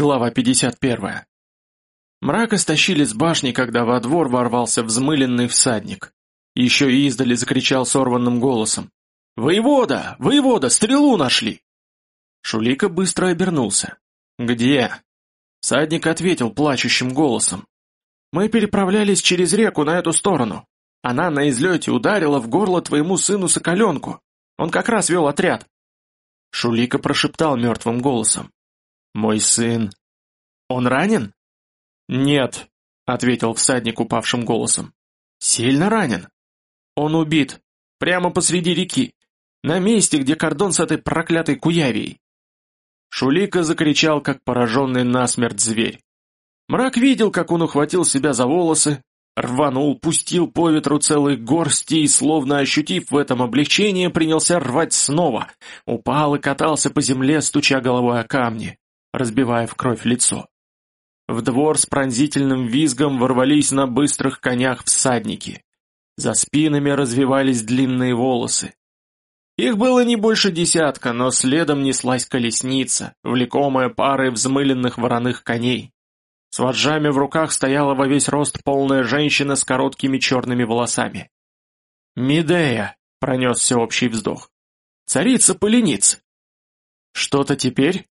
Глава 51. Мрак истощили с башни, когда во двор ворвался взмыленный всадник. Еще и издали закричал сорванным голосом. «Воевода! Воевода! Стрелу нашли!» Шулика быстро обернулся. «Где?» Всадник ответил плачущим голосом. «Мы переправлялись через реку на эту сторону. Она на излете ударила в горло твоему сыну Соколенку. Он как раз вел отряд». Шулика прошептал мертвым голосом. «Мой сын...» «Он ранен?» «Нет», — ответил всадник упавшим голосом. «Сильно ранен?» «Он убит. Прямо посреди реки. На месте, где кордон с этой проклятой куявией». Шулика закричал, как пораженный насмерть зверь. Мрак видел, как он ухватил себя за волосы, рванул, пустил по ветру целые горсти и, словно ощутив в этом облегчение, принялся рвать снова, упал и катался по земле, стуча головой о камни разбивая в кровь лицо. В двор с пронзительным визгом ворвались на быстрых конях всадники. За спинами развивались длинные волосы. Их было не больше десятка, но следом неслась колесница, влекомая парой взмыленных вороных коней. С вожжами в руках стояла во весь рост полная женщина с короткими черными волосами. «Медея!» — пронесся общий вздох. «Царица полениц!» «Что-то теперь?»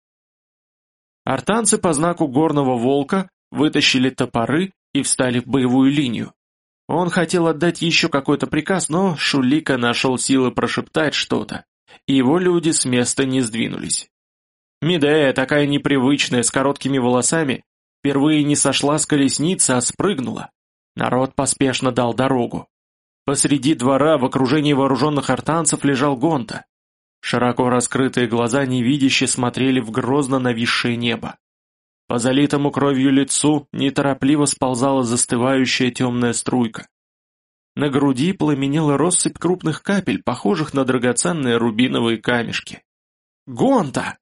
Артанцы по знаку горного волка вытащили топоры и встали в боевую линию. Он хотел отдать еще какой-то приказ, но Шулика нашел силы прошептать что-то, и его люди с места не сдвинулись. Медея, такая непривычная, с короткими волосами, впервые не сошла с колесницы, а спрыгнула. Народ поспешно дал дорогу. Посреди двора в окружении вооруженных артанцев лежал Гонта. Широко раскрытые глаза невидяще смотрели в грозно нависшее небо. По залитому кровью лицу неторопливо сползала застывающая темная струйка. На груди пламенела россыпь крупных капель, похожих на драгоценные рубиновые камешки. «Гонта!»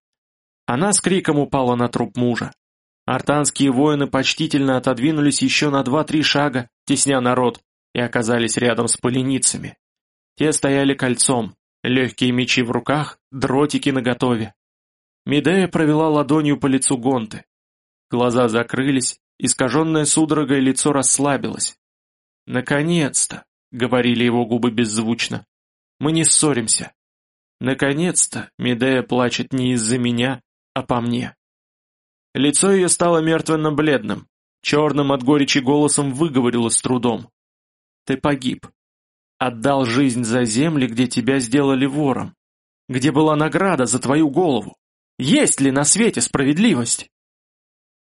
Она с криком упала на труп мужа. Артанские воины почтительно отодвинулись еще на два-три шага, тесня народ, и оказались рядом с поленицами. Те стояли кольцом, Легкие мечи в руках, дротики наготове. Медея провела ладонью по лицу Гонты. Глаза закрылись, искаженное судорогой лицо расслабилось. «Наконец-то!» — говорили его губы беззвучно. «Мы не ссоримся. Наконец-то Медея плачет не из-за меня, а по мне». Лицо ее стало мертвенно-бледным, черным от горечи голосом выговорило с трудом. «Ты погиб. Отдал жизнь за земли, где тебя сделали вором. Где была награда за твою голову? Есть ли на свете справедливость?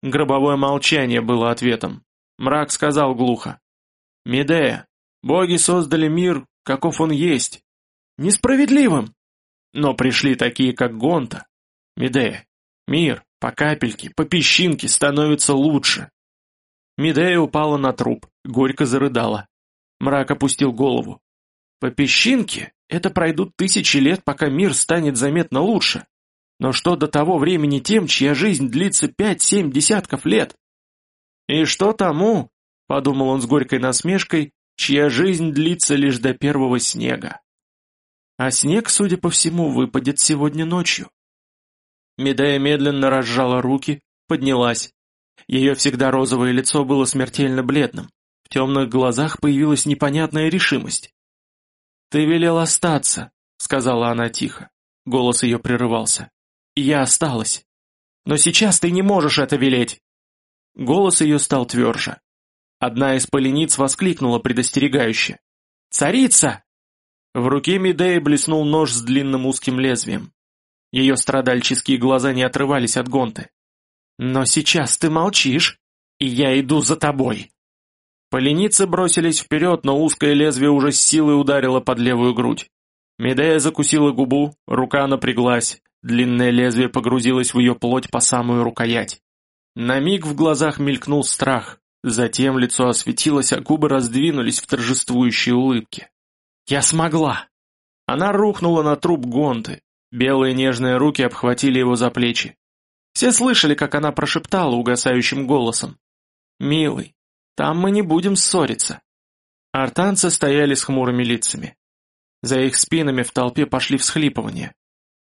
Гробовое молчание было ответом. Мрак сказал глухо. Медея, боги создали мир, каков он есть. Несправедливым. Но пришли такие, как Гонта. Медея, мир, по капельке, по песчинке становится лучше. Медея упала на труп, горько зарыдала. Мрак опустил голову. По песчинке это пройдут тысячи лет, пока мир станет заметно лучше. Но что до того времени тем, чья жизнь длится пять-семь десятков лет? И что тому, подумал он с горькой насмешкой, чья жизнь длится лишь до первого снега. А снег, судя по всему, выпадет сегодня ночью. Медея медленно разжала руки, поднялась. Ее всегда розовое лицо было смертельно бледным. В темных глазах появилась непонятная решимость. «Ты велел остаться», — сказала она тихо. Голос ее прерывался. я осталась. Но сейчас ты не можешь это велеть!» Голос ее стал тверже. Одна из полениц воскликнула предостерегающе. «Царица!» В руке Медеи блеснул нож с длинным узким лезвием. Ее страдальческие глаза не отрывались от гонты. «Но сейчас ты молчишь, и я иду за тобой!» Поленицы бросились вперед, но узкое лезвие уже с силой ударило под левую грудь. Медея закусила губу, рука напряглась, длинное лезвие погрузилось в ее плоть по самую рукоять. На миг в глазах мелькнул страх, затем лицо осветилось, а губы раздвинулись в торжествующей улыбке. «Я смогла!» Она рухнула на труп Гонты, белые нежные руки обхватили его за плечи. Все слышали, как она прошептала угасающим голосом. «Милый, там мы не будем ссориться». Артанцы стояли с хмурыми лицами. За их спинами в толпе пошли всхлипывания.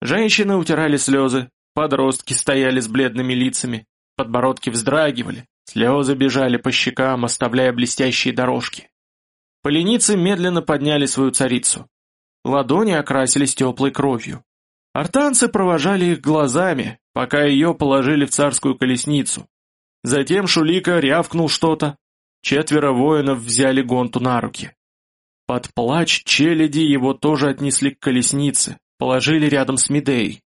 Женщины утирали слезы, подростки стояли с бледными лицами, подбородки вздрагивали, слезы бежали по щекам, оставляя блестящие дорожки. Поленицы медленно подняли свою царицу. Ладони окрасились теплой кровью. Артанцы провожали их глазами, пока ее положили в царскую колесницу. Затем Шулика рявкнул что-то. Четверо воинов взяли гонту на руки. Под плач челяди его тоже отнесли к колеснице, положили рядом с Медеей.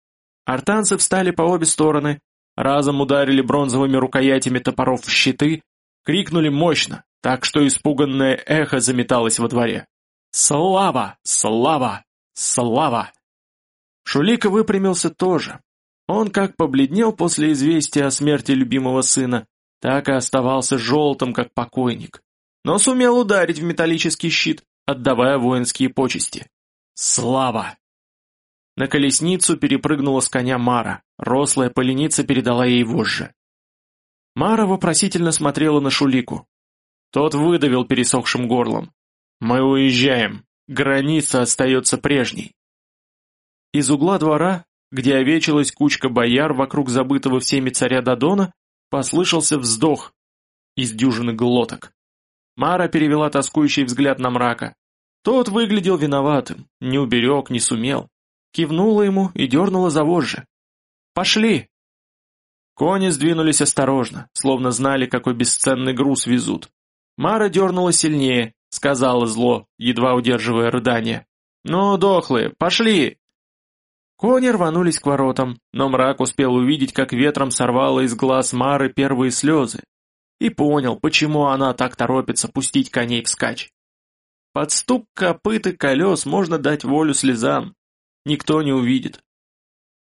Артанцы встали по обе стороны, разом ударили бронзовыми рукоятями топоров в щиты, крикнули мощно, так что испуганное эхо заметалось во дворе. «Слава! Слава! Слава!» Шулика выпрямился тоже. Он как побледнел после известия о смерти любимого сына, так и оставался желтым, как покойник. Но сумел ударить в металлический щит, отдавая воинские почести. «Слава!» На колесницу перепрыгнула с коня Мара, рослая поленица передала ей вожжи. Мара вопросительно смотрела на Шулику. Тот выдавил пересохшим горлом. «Мы уезжаем. Граница остается прежней». Из угла двора, где овечилась кучка бояр вокруг забытого всеми царя Дадона, послышался вздох из дюжины глоток. Мара перевела тоскующий взгляд на мрака. Тот выглядел виноватым, не уберег, не сумел кивнула ему и дернула за вожжи. «Пошли!» Кони сдвинулись осторожно, словно знали, какой бесценный груз везут. Мара дернула сильнее, сказала зло, едва удерживая рыдание. «Ну, дохлые, пошли!» Кони рванулись к воротам, но мрак успел увидеть, как ветром сорвало из глаз Мары первые слезы, и понял, почему она так торопится пустить коней вскачь. Под стук копыт и колес можно дать волю слезам, Никто не увидит.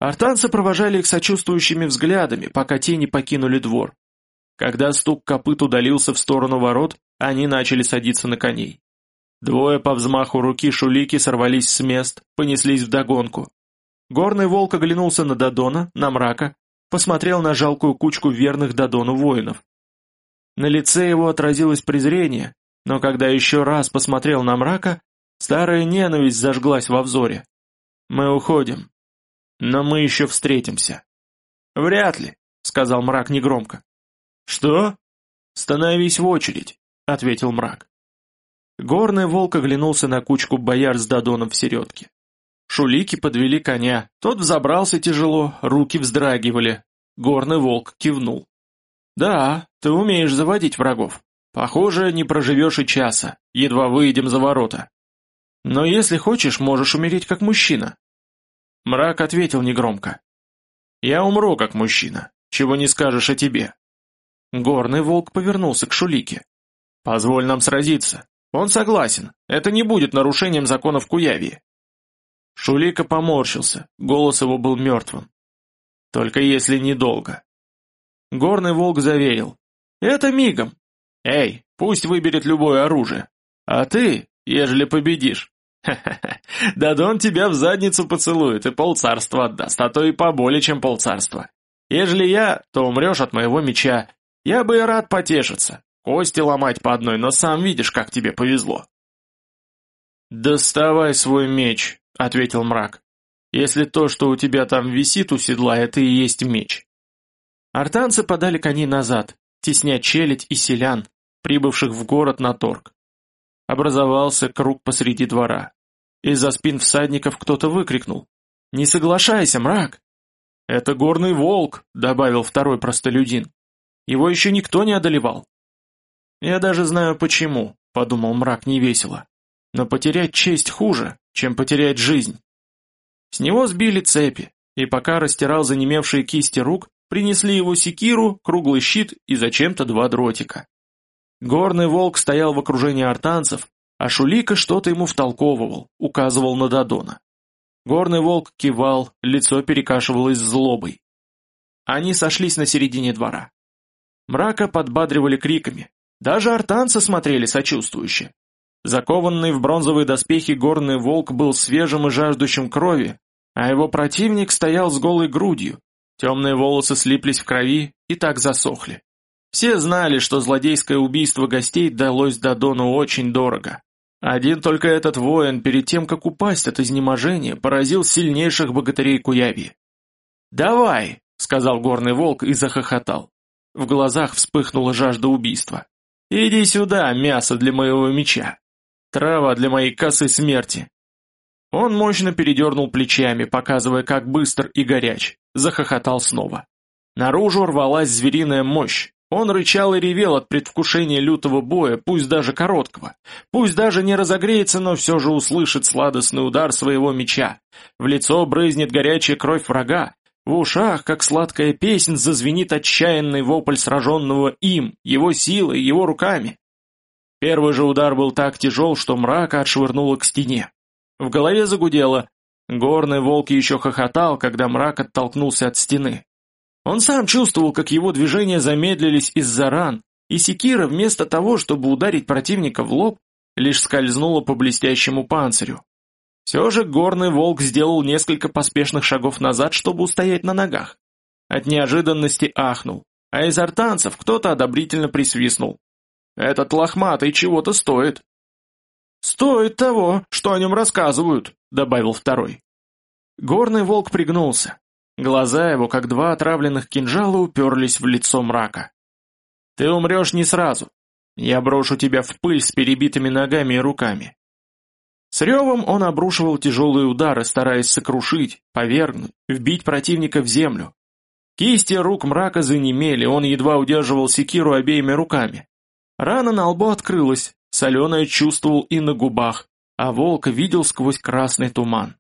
Артанцы провожали их сочувствующими взглядами, пока те не покинули двор. Когда стук копыт удалился в сторону ворот, они начали садиться на коней. Двое по взмаху руки шулики сорвались с мест, понеслись вдогонку. Горный волк оглянулся на Дадона, на мрака, посмотрел на жалкую кучку верных Дадону воинов. На лице его отразилось презрение, но когда еще раз посмотрел на мрака, старая ненависть зажглась во взоре. Мы уходим. Но мы еще встретимся. Вряд ли, сказал мрак негромко. Что? Становись в очередь, ответил мрак. Горный волк оглянулся на кучку бояр с Дадоном в середке. Шулики подвели коня, тот взобрался тяжело, руки вздрагивали. Горный волк кивнул. «Да, ты умеешь заводить врагов. Похоже, не проживешь и часа, едва выйдем за ворота. Но если хочешь, можешь умереть как мужчина. Мрак ответил негромко. Я умру как мужчина, чего не скажешь о тебе. Горный волк повернулся к Шулике. Позволь нам сразиться. Он согласен, это не будет нарушением законов Куявии. Шулика поморщился, голос его был мертвым. Только если недолго. Горный волк заверил. Это мигом. Эй, пусть выберет любое оружие. А ты, ежели победишь, Ха-ха-ха, Дадон тебя в задницу поцелует и полцарства отдаст, а то и поболее, чем полцарства. Ежели я, то умрешь от моего меча. Я бы и рад потешиться, кости ломать по одной, но сам видишь, как тебе повезло. «Доставай свой меч», — ответил мрак. «Если то, что у тебя там висит у седла, это и есть меч». Артанцы подали коней назад, тесня челядь и селян, прибывших в город на торг. Образовался круг посреди двора. Из-за спин всадников кто-то выкрикнул. «Не соглашайся, мрак!» «Это горный волк», — добавил второй простолюдин. «Его еще никто не одолевал». «Я даже знаю почему», — подумал мрак невесело. «Но потерять честь хуже, чем потерять жизнь». С него сбили цепи, и пока растирал занемевшие кисти рук, принесли его секиру, круглый щит и зачем-то два дротика. Горный волк стоял в окружении артанцев, а Шулика что-то ему втолковывал, указывал на Дадона. Горный волк кивал, лицо перекашивалось злобой. Они сошлись на середине двора. Мрака подбадривали криками. Даже артанцы смотрели сочувствующе. Закованный в бронзовые доспехи горный волк был свежим и жаждущим крови, а его противник стоял с голой грудью. Темные волосы слиплись в крови и так засохли. Все знали, что злодейское убийство гостей далось Дадону очень дорого. Один только этот воин, перед тем, как упасть от изнеможения, поразил сильнейших богатырей Куяви. «Давай!» — сказал горный волк и захохотал. В глазах вспыхнула жажда убийства. «Иди сюда, мясо для моего меча! Трава для моей косы смерти!» Он мощно передернул плечами, показывая, как быстр и горяч. Захохотал снова. Наружу рвалась звериная мощь. Он рычал и ревел от предвкушения лютого боя, пусть даже короткого. Пусть даже не разогреется, но все же услышит сладостный удар своего меча. В лицо брызнет горячая кровь врага. В ушах, как сладкая песнь, зазвенит отчаянный вопль сраженного им, его силой, его руками. Первый же удар был так тяжел, что мрака отшвырнуло к стене. В голове загудело. Горный волк еще хохотал, когда мрак оттолкнулся от стены. Он сам чувствовал, как его движения замедлились из-за ран, и секира вместо того, чтобы ударить противника в лоб, лишь скользнула по блестящему панцирю. Все же горный волк сделал несколько поспешных шагов назад, чтобы устоять на ногах. От неожиданности ахнул, а из артанцев кто-то одобрительно присвистнул. «Этот лохматый чего-то стоит». «Стоит того, что о нем рассказывают», — добавил второй. Горный волк пригнулся. Глаза его, как два отравленных кинжала, уперлись в лицо мрака. «Ты умрешь не сразу. Я брошу тебя в пыль с перебитыми ногами и руками». С ревом он обрушивал тяжелые удары, стараясь сокрушить, повергнуть, вбить противника в землю. Кисти рук мрака занемели, он едва удерживал секиру обеими руками. Рана на лбу открылась, соленое чувствовал и на губах, а волк видел сквозь красный туман.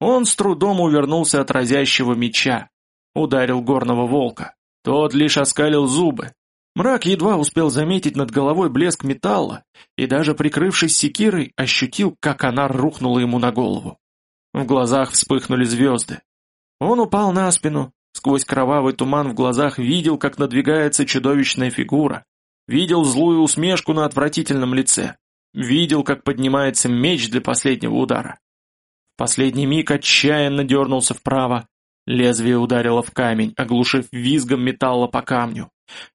Он с трудом увернулся от разящего меча, ударил горного волка. Тот лишь оскалил зубы. Мрак едва успел заметить над головой блеск металла и даже прикрывшись секирой, ощутил, как она рухнула ему на голову. В глазах вспыхнули звезды. Он упал на спину, сквозь кровавый туман в глазах видел, как надвигается чудовищная фигура, Видел злую усмешку на отвратительном лице. Видел, как поднимается меч для последнего удара. В последний миг отчаянно дернулся вправо. Лезвие ударило в камень, оглушив визгом металла по камню.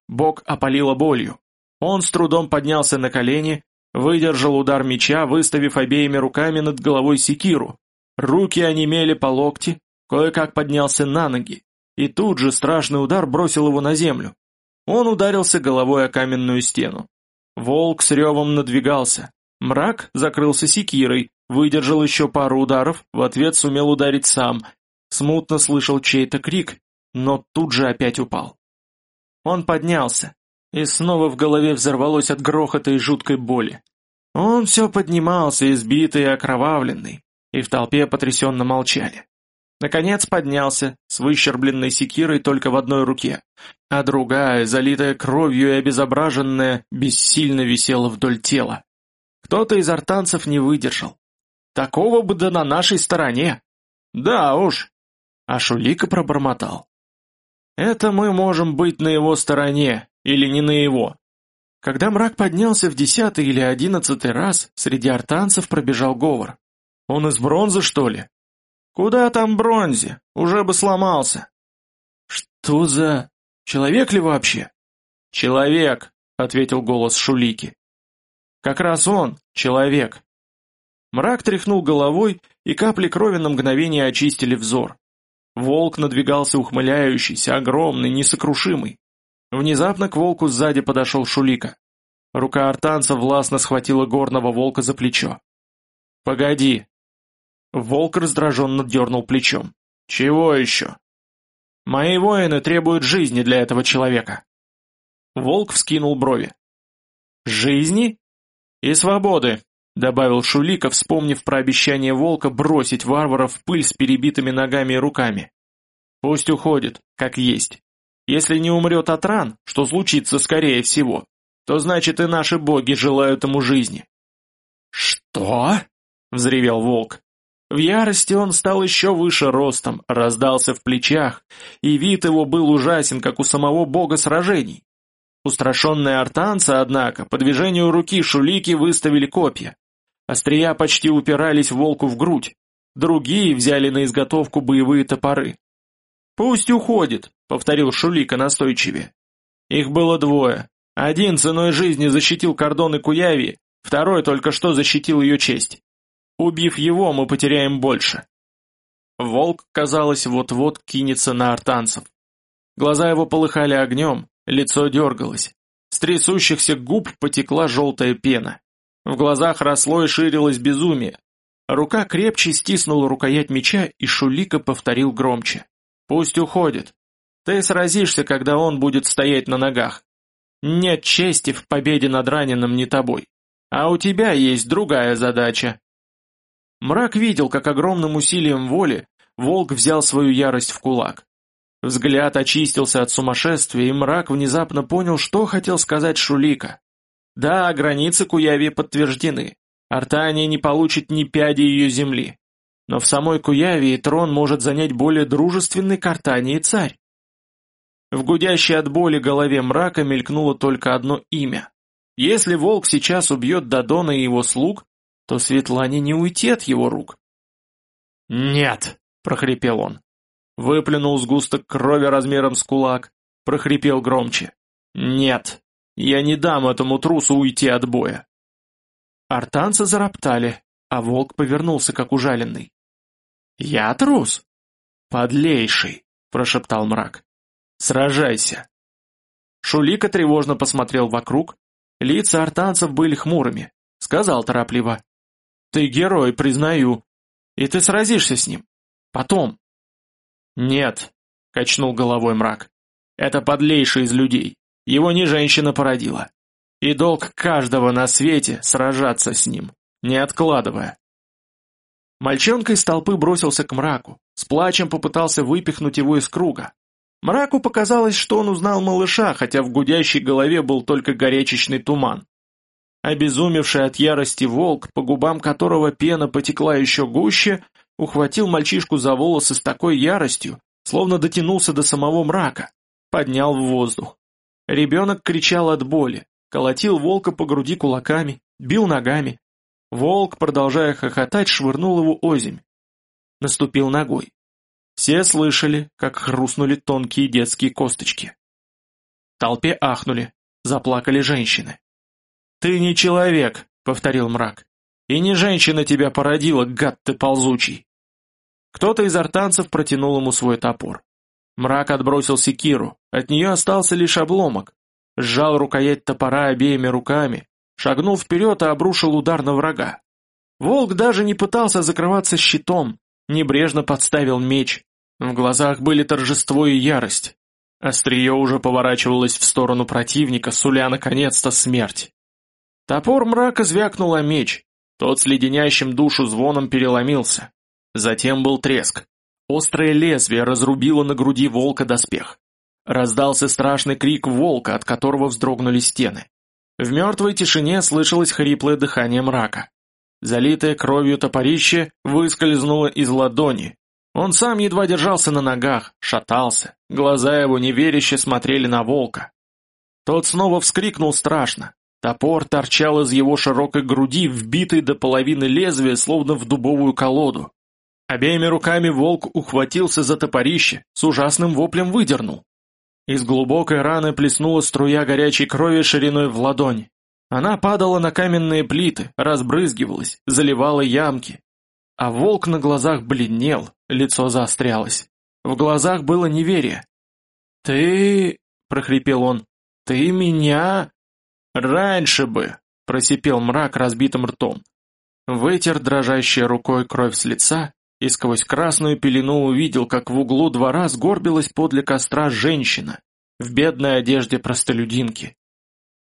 Бок опалило болью. Он с трудом поднялся на колени, выдержал удар меча, выставив обеими руками над головой секиру. Руки онемели по локти, кое-как поднялся на ноги, и тут же страшный удар бросил его на землю. Он ударился головой о каменную стену. Волк с ревом надвигался. Мрак закрылся секирой, выдержал еще пару ударов, в ответ сумел ударить сам. Смутно слышал чей-то крик, но тут же опять упал. Он поднялся, и снова в голове взорвалось от грохота и жуткой боли. Он все поднимался, избитый и окровавленный, и в толпе потрясенно молчали. Наконец поднялся, с выщербленной секирой только в одной руке, а другая, залитая кровью и обезображенная, бессильно висела вдоль тела. Кто-то из артанцев не выдержал. Такого бы да на нашей стороне. Да уж. А Шулика пробормотал. Это мы можем быть на его стороне, или не на его. Когда мрак поднялся в десятый или одиннадцатый раз, среди артанцев пробежал говор. Он из бронзы, что ли? «Куда там бронзе? Уже бы сломался». «Что за... Человек ли вообще?» «Человек», — ответил голос Шулики. «Как раз он, человек». Мрак тряхнул головой, и капли крови на мгновение очистили взор. Волк надвигался ухмыляющийся, огромный, несокрушимый. Внезапно к волку сзади подошел Шулика. Рука артанца властно схватила горного волка за плечо. «Погоди», Волк раздраженно дернул плечом. «Чего еще?» «Мои воины требуют жизни для этого человека». Волк вскинул брови. «Жизни?» «И свободы», — добавил Шулика, вспомнив про обещание волка бросить варваров в пыль с перебитыми ногами и руками. «Пусть уходит, как есть. Если не умрет от ран, что случится скорее всего, то значит и наши боги желают ему жизни». «Что?» — взревел волк. В ярости он стал еще выше ростом, раздался в плечах, и вид его был ужасен, как у самого бога сражений. Устрашенные артанцы, однако, по движению руки шулики выставили копья. Острия почти упирались волку в грудь. Другие взяли на изготовку боевые топоры. «Пусть уходит», — повторил Шулика настойчивее. Их было двое. Один ценой жизни защитил кордоны Куяви, второй только что защитил ее честь. Убив его, мы потеряем больше. Волк, казалось, вот-вот кинется на артанцев. Глаза его полыхали огнем, лицо дергалось. С трясущихся губ потекла желтая пена. В глазах росло и ширилось безумие. Рука крепче стиснула рукоять меча, и Шулика повторил громче. «Пусть уходит. Ты сразишься, когда он будет стоять на ногах. Нет чести в победе над раненым не тобой. А у тебя есть другая задача». Мрак видел, как огромным усилием воли волк взял свою ярость в кулак. Взгляд очистился от сумасшествия, и мрак внезапно понял, что хотел сказать Шулика. Да, границы Куяви подтверждены. Артания не получит ни пяди ее земли. Но в самой Куявии трон может занять более дружественный к Артании царь. В гудящей от боли голове мрака мелькнуло только одно имя. Если волк сейчас убьет Дадона и его слуг, то Светлане не уйти от его рук. «Нет!» — прохрипел он. Выплюнул сгусток крови размером с кулак, прохрипел громче. «Нет! Я не дам этому трусу уйти от боя!» Артанцы зароптали, а волк повернулся, как ужаленный. «Я трус?» «Подлейший!» — прошептал мрак. «Сражайся!» Шулика тревожно посмотрел вокруг. Лица артанцев были хмурыми. Сказал торопливо. «Ты герой, признаю. И ты сразишься с ним. Потом». «Нет», — качнул головой мрак. «Это подлейший из людей. Его не женщина породила. И долг каждого на свете сражаться с ним, не откладывая. Мальчонка из толпы бросился к мраку, с плачем попытался выпихнуть его из круга. Мраку показалось, что он узнал малыша, хотя в гудящей голове был только горячечный туман. Обезумевший от ярости волк, по губам которого пена потекла еще гуще, ухватил мальчишку за волосы с такой яростью, словно дотянулся до самого мрака, поднял в воздух. Ребенок кричал от боли, колотил волка по груди кулаками, бил ногами. Волк, продолжая хохотать, швырнул его озимь. Наступил ногой. Все слышали, как хрустнули тонкие детские косточки. В толпе ахнули, заплакали женщины. «Ты не человек», — повторил мрак. «И не женщина тебя породила, гад ты ползучий». Кто-то из артанцев протянул ему свой топор. Мрак отбросил секиру, от нее остался лишь обломок, сжал рукоять топора обеими руками, шагнул вперед и обрушил удар на врага. Волк даже не пытался закрываться щитом, небрежно подставил меч. В глазах были торжество и ярость. Острие уже поворачивалось в сторону противника, суля наконец-то смерть. Топор мрака звякнул о меч, тот с леденящим душу звоном переломился. Затем был треск. Острое лезвие разрубило на груди волка доспех. Раздался страшный крик волка, от которого вздрогнули стены. В мертвой тишине слышалось хриплое дыхание мрака. Залитое кровью топорище выскользнуло из ладони. Он сам едва держался на ногах, шатался, глаза его неверяще смотрели на волка. Тот снова вскрикнул страшно. Топор торчал из его широкой груди, вбитый до половины лезвия, словно в дубовую колоду. Обеими руками волк ухватился за топорище, с ужасным воплем выдернул. Из глубокой раны плеснула струя горячей крови шириной в ладонь. Она падала на каменные плиты, разбрызгивалась, заливала ямки. А волк на глазах бледнел, лицо заострялось. В глазах было неверие. «Ты...» — прохрипел он. «Ты меня...» «Раньше бы!» — просипел мрак разбитым ртом. Вытер дрожащей рукой кровь с лица и сквозь красную пелену увидел, как в углу двора сгорбилась подле костра женщина в бедной одежде простолюдинки.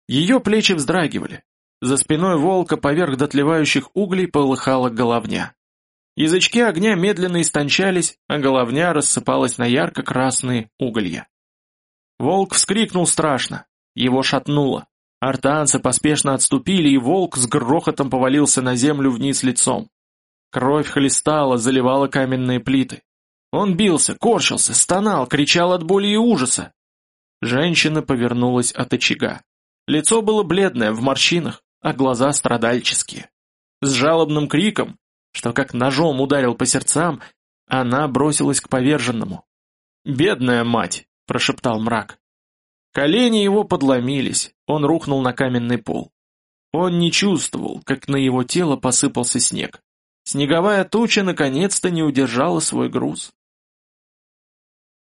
Ее плечи вздрагивали. За спиной волка поверх дотлевающих углей полыхала головня. Язычки огня медленно истончались, а головня рассыпалась на ярко-красные уголья. Волк вскрикнул страшно. Его шатнуло. Артанцы поспешно отступили, и волк с грохотом повалился на землю вниз лицом. Кровь хлестала, заливала каменные плиты. Он бился, корчился, стонал, кричал от боли и ужаса. Женщина повернулась от очага. Лицо было бледное, в морщинах, а глаза страдальческие. С жалобным криком, что как ножом ударил по сердцам, она бросилась к поверженному. «Бедная мать!» – прошептал мрак. Колени его подломились, он рухнул на каменный пол. Он не чувствовал, как на его тело посыпался снег. Снеговая туча наконец-то не удержала свой груз.